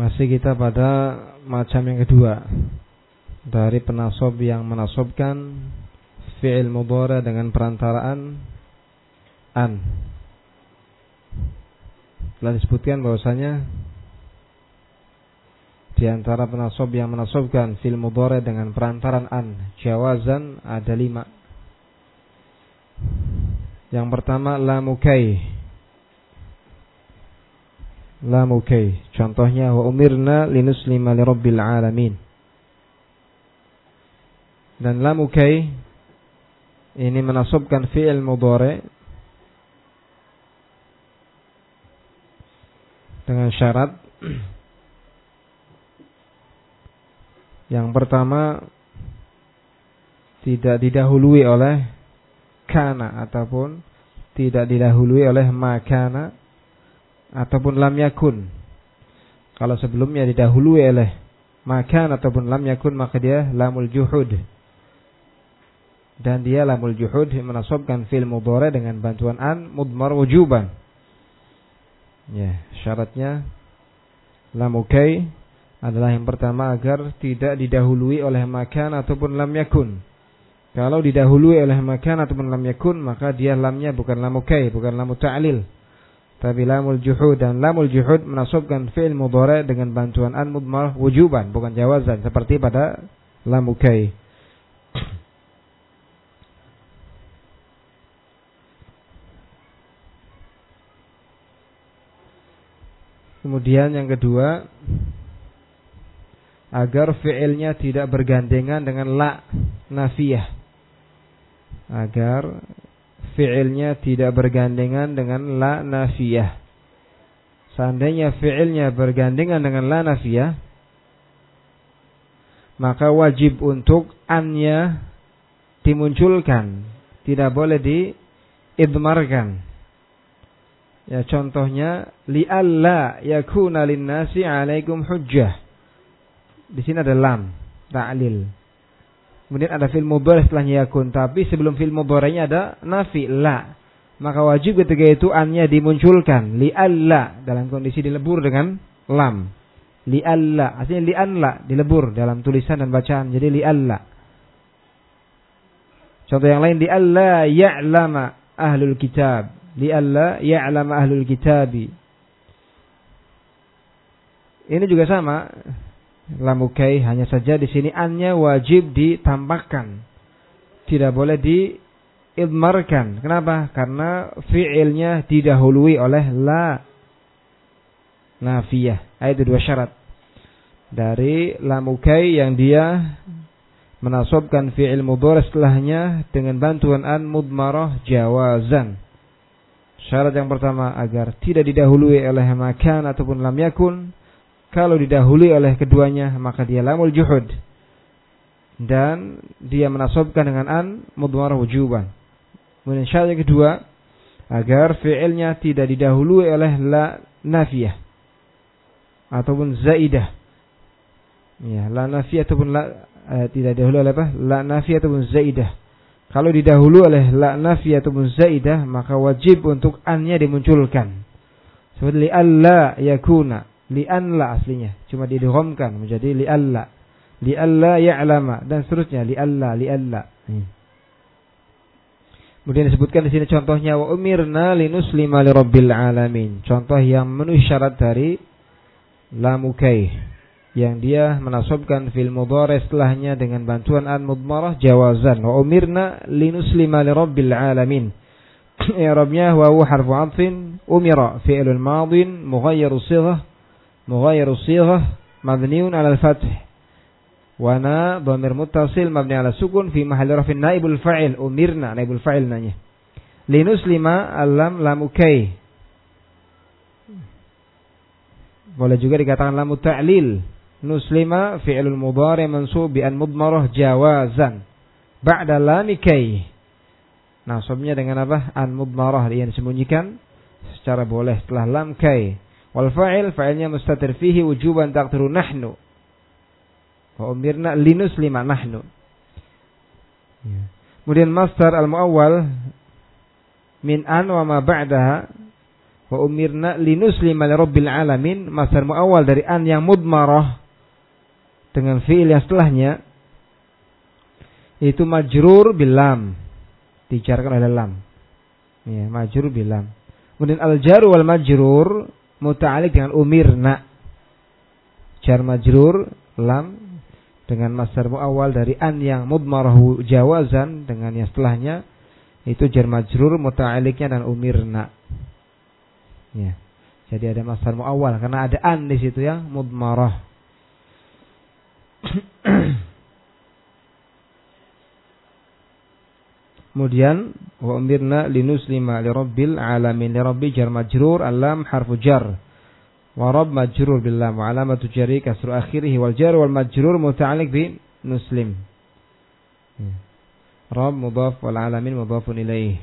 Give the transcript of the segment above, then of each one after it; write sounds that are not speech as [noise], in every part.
Masih kita pada macam yang kedua dari penasob yang menasobkan fi'il mudhari dengan perantaraan an. Telah disebutkan bahwasanya di antara penasob yang menasobkan fi'il mudhari dengan perantaraan an jawazan ada lima. Yang pertama lamukai lamukai. Contohnya wa umirna linuslima li rabbil alamin. Dan lamukai ini menasabkan fi'il mudhari dengan syarat [clears throat] yang pertama tidak didahului oleh kana ataupun tidak didahului oleh makana ataupun lam yakun. Kalau sebelumnya didahului oleh makan ataupun lam yakun maka dia lamul juhud. Dan dia lamul juhud menasobkan fil mudhari dengan bantuan an mudmar wujuban. Ya, syaratnya lamukai adalah yang pertama agar tidak didahului oleh makan ataupun lam yakun. Kalau didahului oleh makan ataupun lam yakun maka dia lamnya bukan lamukai, bukan lamu ta'lil. Tapi lamul juhud dan lamul juhud menasabkan fi'il mudhari dengan bantuan an mudmar wujuban bukan jawazan seperti pada lamukai. Kemudian yang kedua agar fi'ilnya tidak bergandengan dengan la nafiyah. Agar fi'ilnya tidak bergandengan dengan la nafiyah. Seandainya fi'ilnya bergandengan dengan la nafiyah, maka wajib untuk annya dimunculkan, tidak boleh diidmarkan. Ya contohnya li alla yakuna linnasi alaikum hujjah. Di sini ada lam, ta'lil. Kemudian ada fil mudhari setelahnya yakun, tapi sebelum fil mudhari'nya ada nafi la. Maka wajib ketika itu annya dimunculkan li alla dalam kondisi dilebur dengan lam. Li alla, artinya li anla dilebur dalam tulisan dan bacaan. Jadi li alla. Contoh yang lain li alla ya'lama ahlul kitab. Li alla ya'lama ahlul kitabi. Ini juga sama lamukai hanya saja di sini annya wajib ditampakkan. Tidak boleh diidmarkan. Kenapa? Karena fi'ilnya didahului oleh la nafiyah. Itu dua syarat. Dari lamukai yang dia menasobkan fi'il mudhari setelahnya dengan bantuan an mudmarah jawazan. Syarat yang pertama agar tidak didahului oleh makan ataupun lam yakun kalau didahului oleh keduanya maka dia lamul juhud. Dan dia menasobkan dengan an mudmarah wujuban. Kemudian syarat yang kedua agar fi'ilnya tidak didahului oleh la nafiyah ataupun zaidah. Ya, la nafiyah ataupun la eh, tidak didahului oleh apa? La nafiyah ataupun zaidah. Kalau didahului oleh la nafiyah ataupun zaidah maka wajib untuk annya dimunculkan. Seperti alla yakuna li'anla aslinya. Cuma didhomkan menjadi li'alla. Li'alla ya'lama dan seterusnya li'alla li'alla. Hmm. Kemudian disebutkan di sini contohnya wa umirna linuslima li rabbil alamin. Contoh yang memenuhi syarat dari lamukai yang dia menasobkan fil mudhari setelahnya dengan bantuan an mudmarah jawazan wa umirna linuslima li rabbil alamin. I'rabnya wa huwa harfu 'athfin umira fi'lun madin mughayyiru sighah mughayyiru sighah mabniun 'ala Fath, Wana dhamir muttasil mabni 'ala sukun fi mahalli rafin naibul fa'il umirna naibul fa'il nanya. Linus lima alam lamukai. Boleh juga dikatakan lamu ta'lil. Nuslima fi'lul mudhari mansub bi an mudmarah jawazan. Ba'da lamikai. Nasabnya dengan apa? An mudmarah yang disembunyikan secara boleh telah lam kai. Wal fa'il fa'ilnya mustatir fihi wujuban taqdiru nahnu. Wa umirna linus lima nahnu. Ya. Kemudian masdar al-muawwal min an wa ma ba'daha Wa umirna linuslima lirabbil alamin. Masdar muawal dari an yang mudmarah dengan fi'il yang setelahnya itu majrur bilam dijarkan oleh lam ya majrur bilam kemudian al jar wal majrur muta'alliq dengan umirna jar majrur lam dengan masdar muawal dari an yang mudmarahu jawazan dengan yang setelahnya itu jar majrur muta'alliqnya dan umirna ya. Jadi ada masdar muawal karena ada an di situ yang mudmarah Kemudian wa umirna linuslima li rabbil alamin li rabbi jar majrur alam harfu jar wa rabb majrur bil lam wa alamatu jari kasru akhirih wal jar wal majrur muta'alliq bi muslim. Ya. Rabb mudhaf wal alamin mudhafun ilaih.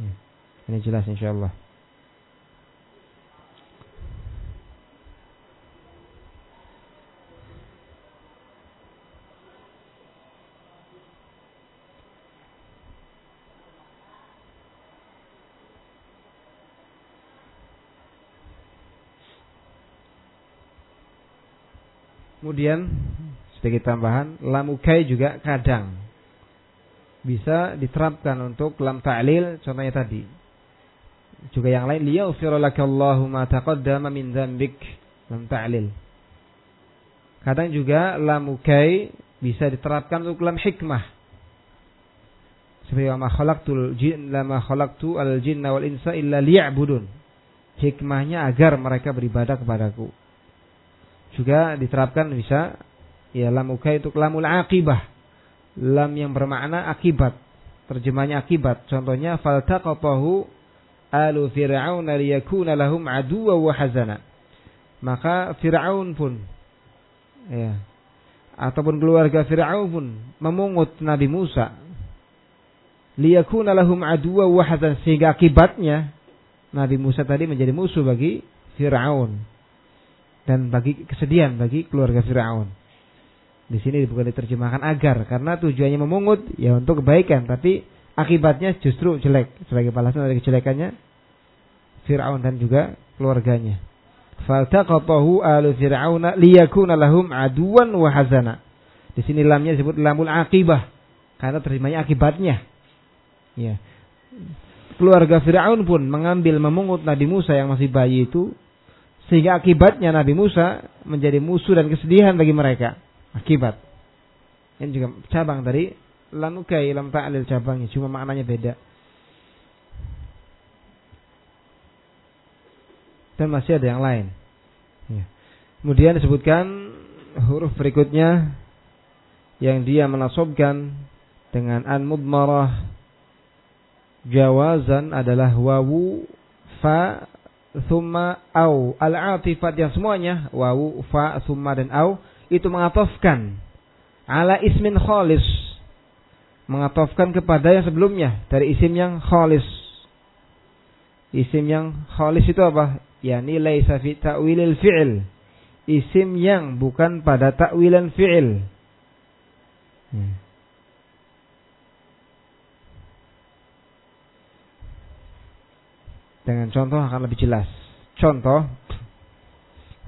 Ya. Ini jelas insyaallah. Kemudian sebagai tambahan lam ukai juga kadang bisa diterapkan untuk lam ta'lil contohnya tadi. Juga yang lain liyaghfira lakallahu ma taqaddama min dzambik lam ta'lil. Kadang juga lam ukai bisa diterapkan untuk lam hikmah. Seperti ma khalaqtul jin lama khalaqtu al jinna wal insa illa liya'budun. Hikmahnya agar mereka beribadah kepadaku juga diterapkan bisa ya lam ukai untuk lamul akibah lam yang bermakna akibat terjemahnya akibat. Contohnya faltaqatahu alu fir'aun liyakuna lahum aduwa wa hazana. Maka Fir'aun pun ya ataupun keluarga Fir'aun pun memungut Nabi Musa. Liyakuna lahum aduwa wa hazana. Sehingga akibatnya Nabi Musa tadi menjadi musuh bagi Fir'aun dan bagi kesedihan bagi keluarga Firaun. Di sini bukan diterjemahkan agar karena tujuannya memungut ya untuk kebaikan tapi akibatnya justru jelek sebagai balasan dari kejelekannya Firaun dan juga keluarganya. Faltaqatahu alu Fir'auna liyakuna lahum aduwan wa hazana. Di sini lamnya disebut lamul akibah karena terjemahnya akibatnya. Ya. Keluarga Firaun pun mengambil memungut Nabi Musa yang masih bayi itu sehingga akibatnya Nabi Musa menjadi musuh dan kesedihan bagi mereka. Akibat. Ini juga cabang dari lam ukai, lam ta'lil cabangnya. Cuma maknanya beda. Dan masih ada yang lain. Ya. Kemudian disebutkan huruf berikutnya yang dia menasobkan dengan an mudmarah jawazan adalah wawu fa thumma au. Al-atifat yang semuanya wawu fa thumma dan au itu mengatofkan ala ismin khalis. Mengatofkan kepada yang sebelumnya dari isim yang khalis. Isim yang khalis itu apa? Ya nilai fi ta'wilil fi'il. Isim yang bukan pada ta'wilan fi'il. Hmm. Dengan contoh akan lebih jelas. Contoh,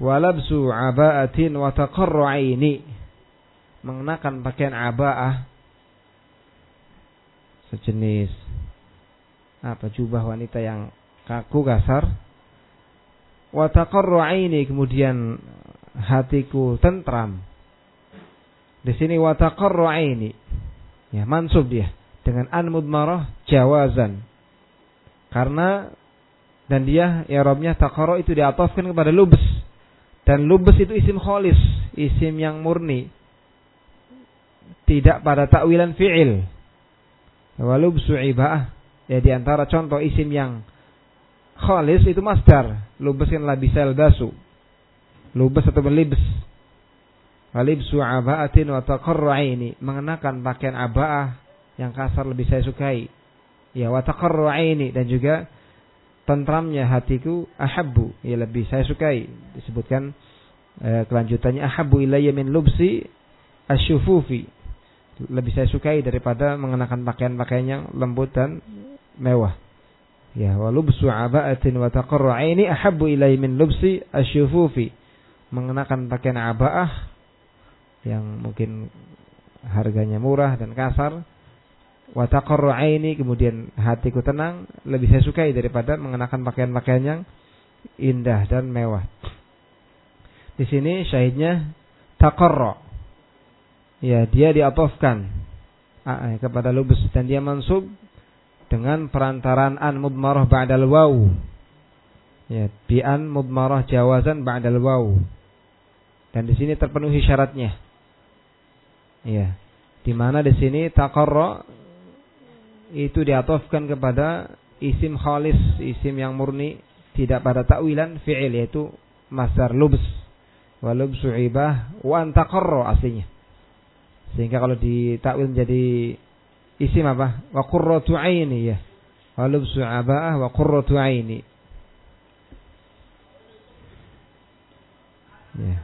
walabsu aba'atin wa taqarru aini. Mengenakan pakaian aba'ah sejenis apa jubah wanita yang kaku kasar. Wa aini kemudian hatiku tentram. Di sini wa aini ya mansub dia. Dengan an mudmarah jawazan. Karena dan dia ya robnya takoro itu diatofkan kepada lubes. Dan lubes itu isim kholis isim yang murni. Tidak pada takwilan fi'il. Walubsu ibah ya di antara contoh isim yang kholis itu masdar. Lubes yang bisa basu lubes atau melibes walibsu aba'atin wa taqarra ini mengenakan pakaian aba'ah yang kasar lebih saya sukai. Ya wa taqarra ini dan juga tentramnya hatiku ahabbu ya lebih saya sukai disebutkan eh, kelanjutannya ahabbu ilayya min lubsi asyufufi lebih saya sukai daripada mengenakan pakaian-pakaian yang lembut dan mewah Ya, wa lubsu aba'atin wa taqarru aini ahabbu ilai min lubsi asyufufi. Mengenakan pakaian aba'ah yang mungkin harganya murah dan kasar. Wa taqarru aini kemudian hatiku tenang, lebih saya sukai daripada mengenakan pakaian-pakaian yang indah dan mewah. Di sini syahidnya taqarra. Ya, dia diatofkan ah, kepada lubus dan dia mansub dengan perantaraan an mudmarah ba'dal waw. Ya, bi an mudmarah jawazan ba'dal. Dan di sini terpenuhi syaratnya. Ya. Di mana di sini taqarra itu diatofkan kepada isim khalis, isim yang murni, tidak pada takwilan fi'il yaitu masar lubs. Wa lubsu ibah wa antaqarra aslinya. Sehingga kalau ditakwil menjadi isim apa? Wa qurratu aini ya. Wa lubsu aba'ah wa qurratu aini. Ya.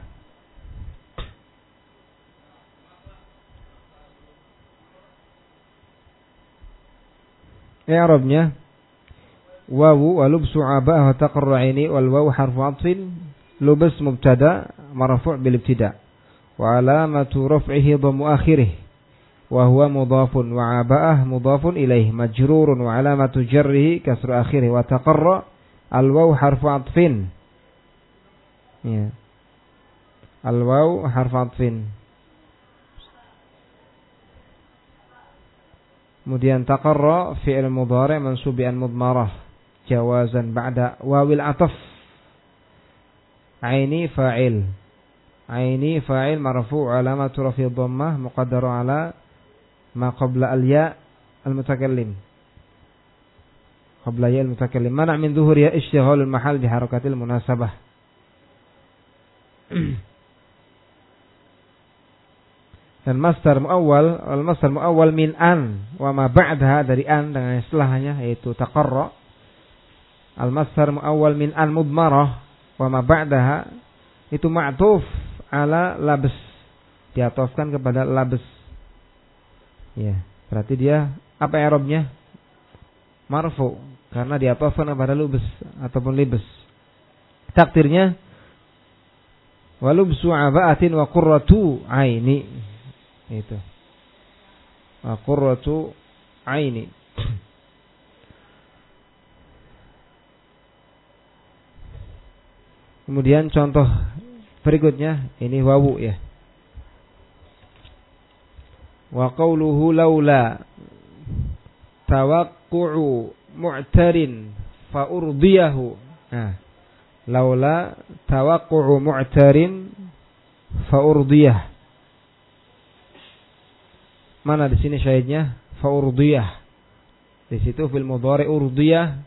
i'rabnya wawu wa lubsu abaha taqarra'ini wal wawu harfu 'athfin lubs mubtada marfu' bil ibtida. Wa alamatu raf'ihi dhammu akhirih wa huwa mudhafun wa abaah mudhafun ilaih majrurun wa alamatu jarrihi kasru akhirih wa taqarra al wawu harfu 'athfin ya. Al wawu harfu 'athfin kemudian taqarra fi'il mudhari' mansub bi mudmarah jawazan ba'da wawil ataf aini fa'il aini fa'il marfu' alamatu rafi dhammah muqaddaru ala ma qabla al-ya al-mutakallim. Qabla ya al-mutakallim. Mana min zuhur ya ishtighal al-mahal bi harakatil munasabah. Dan masdar muawwal, al-masdar muawwal min an wa ma ba'daha dari an dengan istilahnya yaitu taqarra. Al-masdar muawwal min an mudmarah wa ma ba'daha itu ma'tuf ala labs diatofkan kepada labs Ya, berarti dia apa i'rabnya? Marfu karena dia apa pada lubus ataupun libes. Takdirnya walubsu aba'atin wa qurratu aini. Itu. Wa qurratu aini. Kemudian contoh berikutnya ini wawu ya wa qawluhu laula tawaqqu'u mu'tarin fa urdiyahu nah laula tawaqqu'u mu'tarin fa urdiyah mana di sini syahidnya? Fa urdiyah di situ fil mudhari urdiyah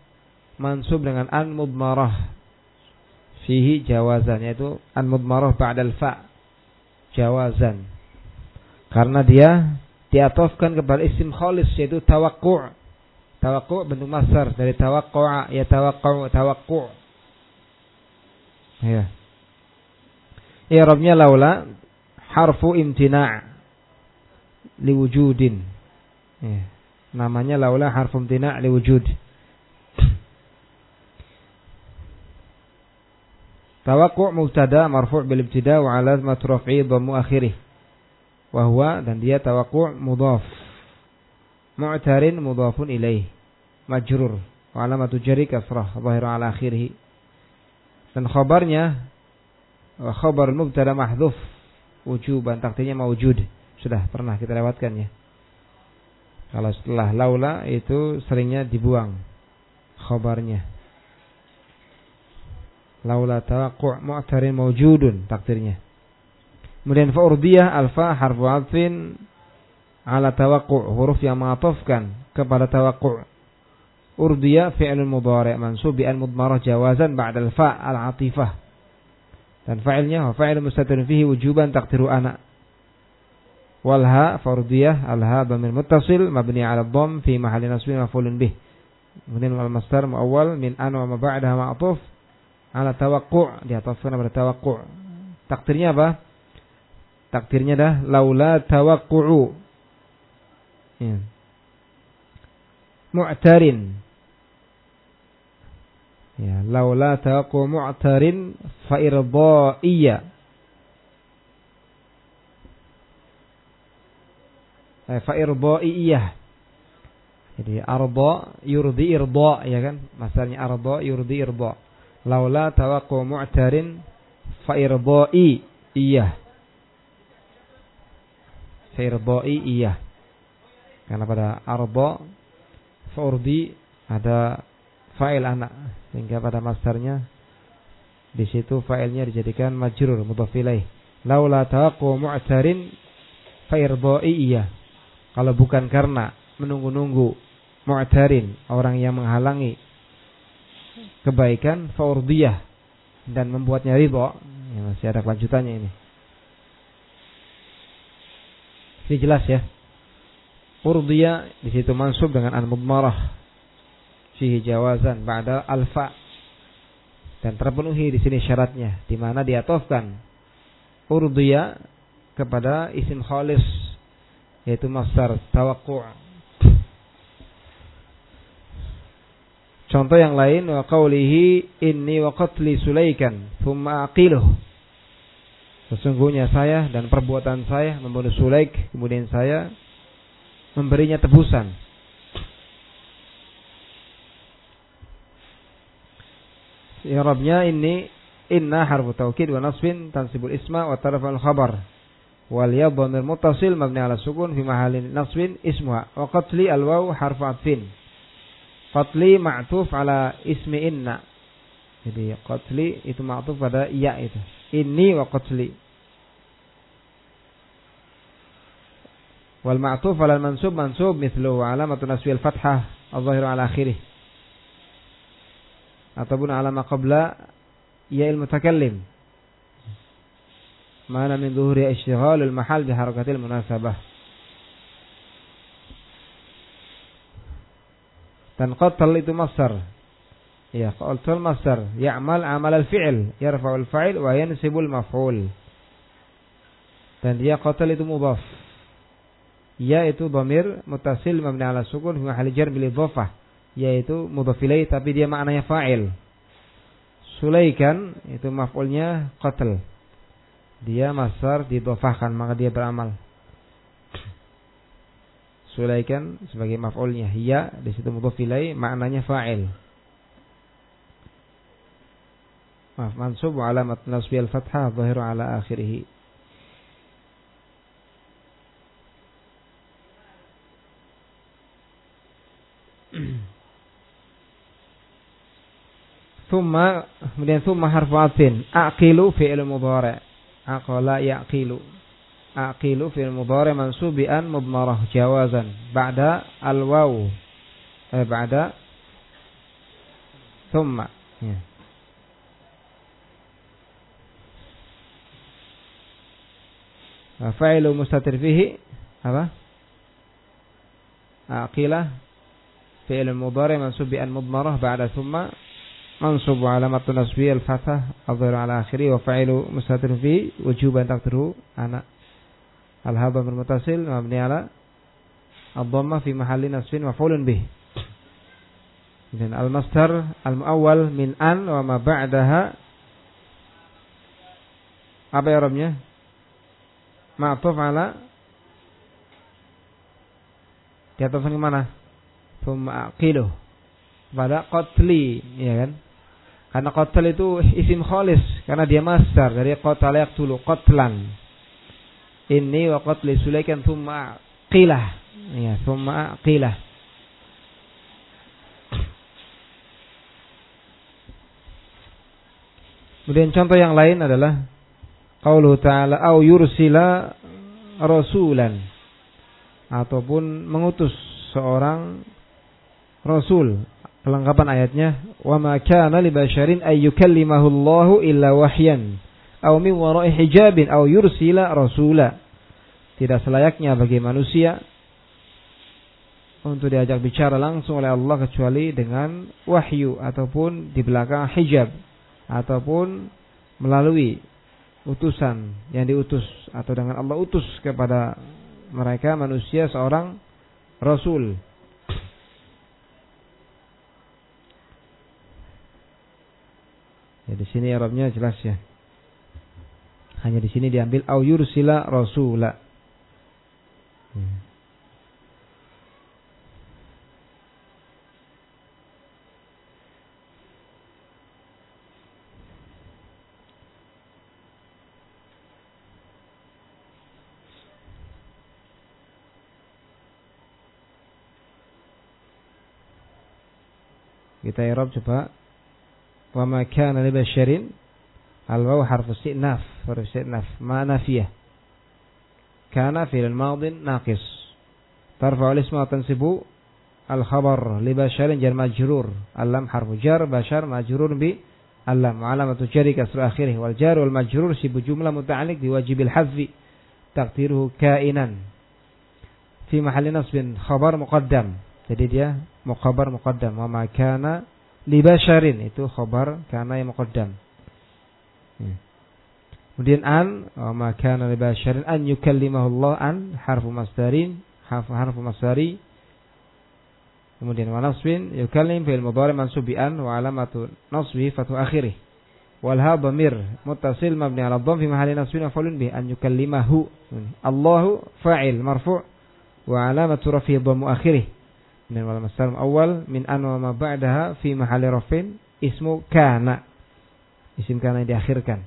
mansub dengan an mudmarah. Fihi jawazan yaitu an mudmarah ba'dal fa. Jawazan. Karena dia diatofkan kepada isim khalis yaitu tawakku' Tawakku' bentuk masar dari tawakku'a ya tawakku' tawakku' Ya. I'rabnya laula harfu imtina' liwujudin. Ya. Namanya laula harfu imtina' liwujud. Tawakku' mubtada marfu' bil ibtida wa alamat raf'i dhammu akhirih. Wahwa dan dia tawakku mudhaf. Mu'tarin mudhafun ilaih majrur. Wa alamatu jari kasrah. Zahir ala akhirih. Dan khabarnya wa khabar mubtada mahdhuf. Wujuban. Takdirnya mawjud sudah pernah kita lewatkan ya. Kalau setelah laula itu seringnya dibuang khabarnya. Laula tawaqu' mu'tarin mawjudun takdirnya. Kemudian fa'urdiyah alfa harfu atfin ala tawaqu' huruf yang mengatofkan kepada tawaqu' urdiyah fi'lun mudhari' mansub bi mudmarah jawazan ba'da al-fa' al-atifah. Dan fa'ilnya fa'il mustatirun fihi wujuban taqdiru ana wal ha fardiyah al ha dhamir muttasil mabni 'ala dhamm fi mahalli nasbin maf'ulun bih kemudian wal masdar muawwal min an wa ma ba'daha ma'tuf ala tawaqu' diatofkan pada tawaqu' takdirnya apa Takdirnya dah laula tawakku'u. Ya. Mu'tarin. Ya, laula taqu mu'tarin fa. Fa irdaiyah. Jadi arda yurdi irda ya kan? Masarnya arda yurdi irda. Laula tawaqqu mu'tarin fa irdai iya. Fa irdai iya. Karena pada arda fa'urdi ada fa'il anak sehingga pada masarnya di situ fa'ilnya dijadikan majrur mudhaf ilaih. Laula tawaqqu mu'tarin fa irdai iya. Kalau bukan karena menunggu-nunggu mu'tarin, orang yang menghalangi kebaikan faurdiyah dan membuatnya ridho, ya masih ada kelanjutannya ini. Ini jelas ya. Urdiyah di situ mansub dengan an-mudmarah. Fihi jawazan ba'da alfa. Dan terpenuhi di sini syaratnya di mana diatofkan urdiyah kepada isim khalis yaitu masdar tawaqu' Contoh yang lain wa qawlihi inni wa qatli Sulaikan thumma aqiluh. Sesungguhnya saya dan perbuatan saya membunuh Sulaik kemudian saya memberinya tebusan. I'rabnya ini inna harfu taukid wa nasbin tansibul isma wa tarafal khabar wal ya dhamir muttasil mabni ala sukun fi mahalin nasbin ismuha. Wa qatli al waw harfu atfin qatli ma'tuf ala ismi inna. Jadi qatli itu ma'tuf pada ya itu. Inni wa qatli. Wal ma'tuf ala al mansub mansub mithluhu alamatu nasbi al fathah al-zahiru ala akhirih. Ataupun alama qabla ya il mutakallim mana min zuhuri ishtighalul mahal bi harakatil munasabah. Dan qatal itu masdar. Ya qatal masdar. Ya'mal amal al-fi'l yarfa'u al-fa'il wa yansibu al-maf'ul dan dia qatal itu mudhaf. Ya itu dhamir mutasil mabni ala sukun fi mahali jar bil idhafah. Yaitu mudhaf tapi dia maknanya fa'il. Sulaikan itu maf'ulnya qatl dia masar didofahkan maka dia beramal. Sulaikan sebagai maf'ulnya hiya di situ mudhof maknanya fa'il. Maaf mansub alamat nasbi al-fathah dhahiru ala akhirih. Thumma kemudian thumma harfu atfin aqilu fi'il mudhari' aqala yaqilu. Aqilu fil mudhari mansub bi an mudmarah jawazan. Ba'da al waw eh, ba'da. Thumma. Ya. fa'ilu mustatir fihi. Apa? Aqila fi'il mudhari mansub bi an mudmarah ba'da thumma منصوب علامة نصبه الفتح الظهر على آخره وفعل مستتر فيه وجوبا تقدره أنا الهضم المتصل مبني على الضمة في محل نصب مفعول به dan al-masdar al-muawwal min an wa ma ba'daha apa ya Arabnya? Ma'tuf ala diatofkan kemana? Thumma aqiluh pada qatli ya kan Karena qatl itu isim khalis karena dia masdar dari qatala yaqtulu qatlan. Ini wa qatli Sulaikan thumma qilah. Ya, thumma qilah. Kemudian contoh yang lain adalah qaulu ta'ala au yursila rasulan ataupun mengutus seorang rasul Kelengkapan ayatnya, "Wa ma kana li basharin ay yukallimahu Allahu illa wahyan aw min wara'i hijabin aw yursila rasula." Tidak selayaknya bagi manusia untuk diajak bicara langsung oleh Allah kecuali dengan wahyu ataupun di belakang hijab ataupun melalui utusan yang diutus atau dengan Allah utus kepada mereka manusia seorang rasul Ya, di sini Arabnya jelas ya. Hanya di sini diambil au yursila rasula. Hmm. Kita Arab coba. Wa ma kana li basyarin al waw harfu istinaf, harfu istinaf, ma nafiyah. Kana fi'l madin naqis. Tarfa'u al-isma wa tansibu al-khabar li basyarin jar majrur. Al-lam harfu jar, basyar majrur bi al-lam. Alamatu jari kasru akhirih wal jar wal majrur sibu jumlah muta'alliq bi wajibil hadfi. Taqdiruhu kainan. Fi mahalli nasbin khabar muqaddam. Jadi dia mukhabar muqaddam wa ma kana li basharin itu khabar kana yang muqaddam. Ya. Kemudian an wa ma kana li basharin an yukallimahu Allah an harfu masdarin harfu harfu masdari Kemudian wa nasbin yukallim fil mudhari mansub bi an wa alamatu nasbi fatu akhirih. Wal ha dhamir muttasil mabni ala dhamm fi mahalli nasbin maf'ulun bi an yukallimahu. Allahu fa'il marfu' wa alamatu rafi dhammu akhirih. Dan wal masdar awal min an wa ma ba'daha fi mahalli rafin ismu kana. Isim kana diakhirkan.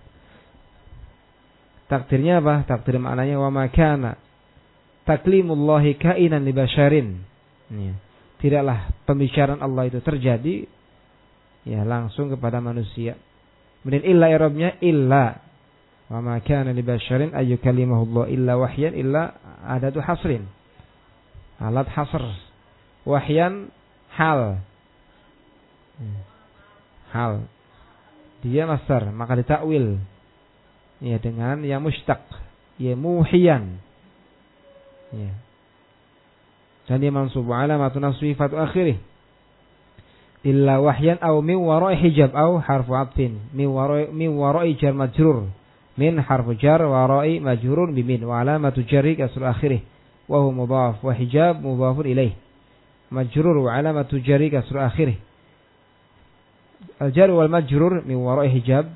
Takdirnya apa? Takdir maknanya wa ma kana. Taklimullahi kainan li basyarin. Ya. Tidaklah pembicaraan Allah itu terjadi ya langsung kepada manusia. Kemudian illa irabnya illa wa ma kana li basyarin ayyukallimahullah illa wahyan illa adatu hasrin. Alat hasr wahyan hal. Hal. Dia masar, maka ditakwil. Ya dengan yang mustaq, ya muhiyan. Ya. Dan dia mansub alamatu nasbi fatu akhirih. Illa wahyan au min warai hijab au harfu atfin. Min warai min warai jar majrur. Min harfu jar warai majrurun bimin wa alamatu jarri kasr akhirih. Wa huwa mudhaf wa hijab mudhafun ilaih majrur wa alamatu jari kasru akhirih. Al-jar wal majrur min wara'i hijab.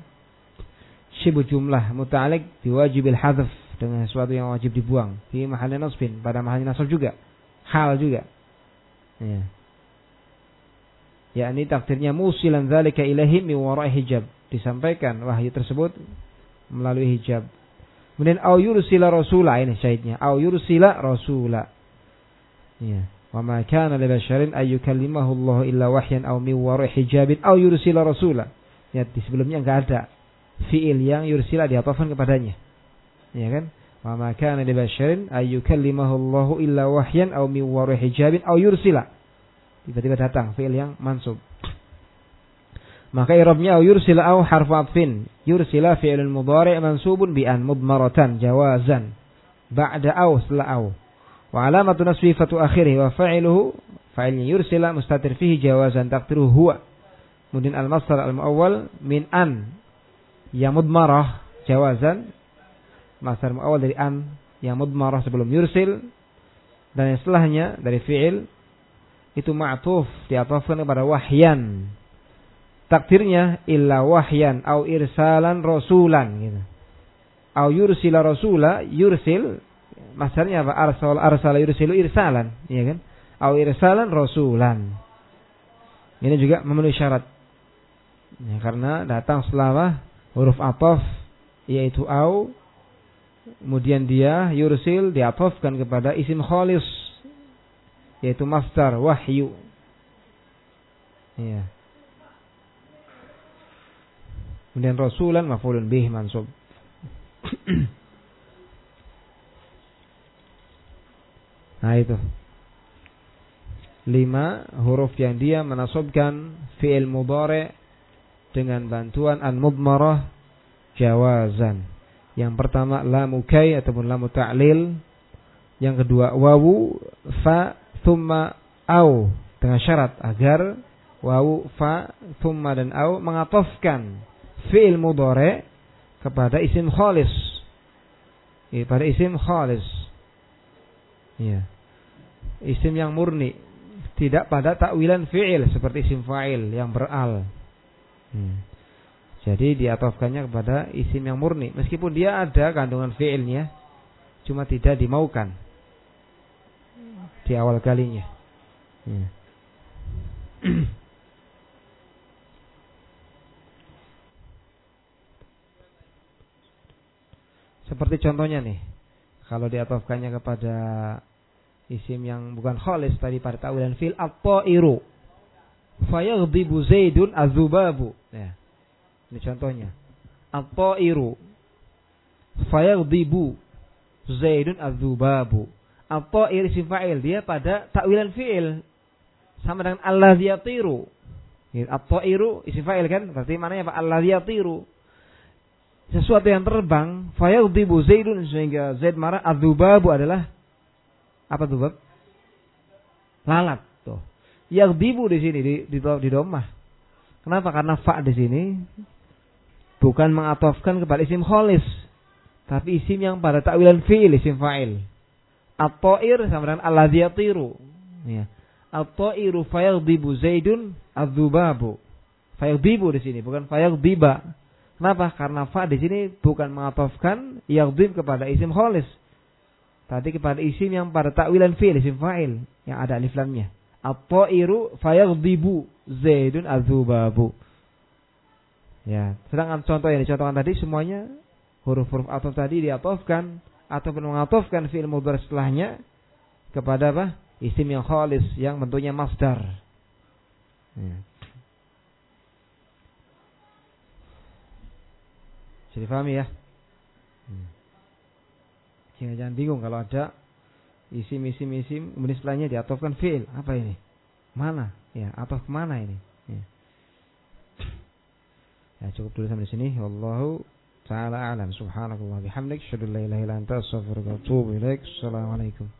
Syibu jumlah muta'alik biwajibil hadf dengan sesuatu yang wajib dibuang. Di mahalnya nasbin pada mahalnya nasab juga. Hal juga. Ya. Yakni takdirnya musilan dzalika ilahi min wara'i hijab. Disampaikan wahyu tersebut melalui hijab. Kemudian au yursila rasula ini syahidnya. Au yursila rasula. Ya Wa ma kana li basyarin ay yukallimahu Allah illa wahyan aw min wara'i hijabin aw yursila rasula. Ya, di sebelumnya enggak ada fiil yang yursila diatofkan kepadanya. Ya kan? Wa ma kana li basyarin ay yukallimahu Allah illa wahyan aw min wara'i hijabin aw yursila. Tiba-tiba datang fiil yang mansub. Maka i'rabnya aw yursila aw harfu atfin. Yursila fi'lun mudhari' mansubun bi an mudmaratan jawazan. Ba'da aw setelah aw. Wa alamatu nasbi fatu akhirih wa fa'iluhu fa'ilnya yursila mustatir fihi jawazan taqdiruhu huwa. Kemudian al-masdar al-muawwal min an yang mudmarah jawazan masdar muawwal dari an yang mudmarah sebelum yursil dan yang setelahnya dari fi'il itu ma'tuf diatofkan kepada wahyan. Takdirnya illa wahyan au irsalan rasulan gitu. Au yursila rasula yursil Masarnya apa? Arsal arsal yursilu irsalan, ya kan? Au irsalan rasulan. Ini juga memenuhi syarat. Ya, karena datang setelah huruf atof yaitu au kemudian dia yursil diatofkan kepada isim khalis yaitu masdar wahyu. Ya. Kemudian rasulan maf'ulun bih mansub. [clears throat] Nah itu. Lima huruf yang dia menasobkan fi'il mudhari dengan bantuan an-mudmarah jawazan. Yang pertama lamu kai ataupun lamu ta'lil. Yang kedua wawu fa thumma au dengan syarat agar wawu fa thumma dan au mengatofkan fi'il mudhari kepada isim khalis. Pada isim khalis Ya. Isim yang murni, tidak pada takwilan fi'il seperti isim fa'il yang beral. Hmm. Jadi diatofkannya kepada isim yang murni. Meskipun dia ada kandungan fi'ilnya. Cuma tidak dimaukan. Di awal kalinya. Ya. Seperti contohnya nih. Kalau diatofkannya kepada isim yang bukan kholis tadi pada ta'wilan fil at-ta'iru. Fayaghdibu Zaidun azubabu. Ya. Ini contohnya. At-ta'iru. Fayaghdibu Zaidun azubabu. At-ta'ir isim fa'il dia pada ta'wilan fi'il sama dengan alladzi yatiru. At-ta'iru isim fa'il kan? Berarti maknanya apa? Alladzi yatiru sesuatu yang terbang, fayadhibu Zaidun sehingga Zaid marah, adzubabu adalah apa dzubab? Lalat tuh. Yaghdibu di sini di di, di domah. Kenapa? Karena fa di sini bukan mengatofkan kepada isim kholis, tapi isim yang pada takwilan fi'il isim fa'il. At-ta'ir sama dengan alladzi yatiru. Ya. At-ta'iru fayaghdibu Zaidun adzubabu. Fayaghdibu di sini bukan fayaghdiba. Kenapa? Karena fa di sini bukan mengatofkan yaghdim kepada isim kholis. Tadi kepada isim yang pada takwilan fi'il isim fa'il yang ada alif lamnya. At-ta'iru fayaghdibu Zaidun azubabu. Ya, sedangkan contoh yang dicontohkan tadi semuanya huruf-huruf atau tadi diatofkan ataupun mengatofkan fi'il mudhari setelahnya kepada apa? Isim yang kholis yang bentuknya masdar. Ya. Jadi pahami ya. Hmm. Jangan, jangan bingung kalau ada isim isim isim kemudian setelahnya diatofkan fiil. Apa ini? Mana? Ya atau ke mana ini? Ya. ya cukup dulu sampai sini. Wallahu taala alam. Subhanakallah bihamdik. Syadallah ilaha illa anta astaghfiruka wa atubu ilaik. Assalamualaikum